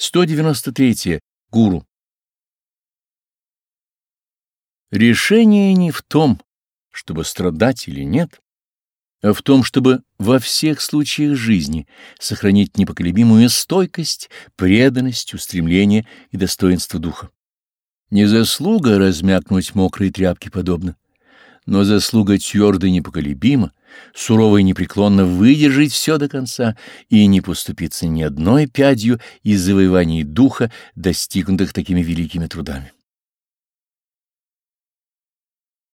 193. Гуру. Решение не в том, чтобы страдать или нет, а в том, чтобы во всех случаях жизни сохранить непоколебимую стойкость, преданность, устремление и достоинство духа. Не заслуга размякнуть мокрые тряпки подобно, но заслуга твердо и непоколебима, сурово и непреклонно выдержать все до конца и не поступиться ни одной пядью из завоеваний духа, достигнутых такими великими трудами.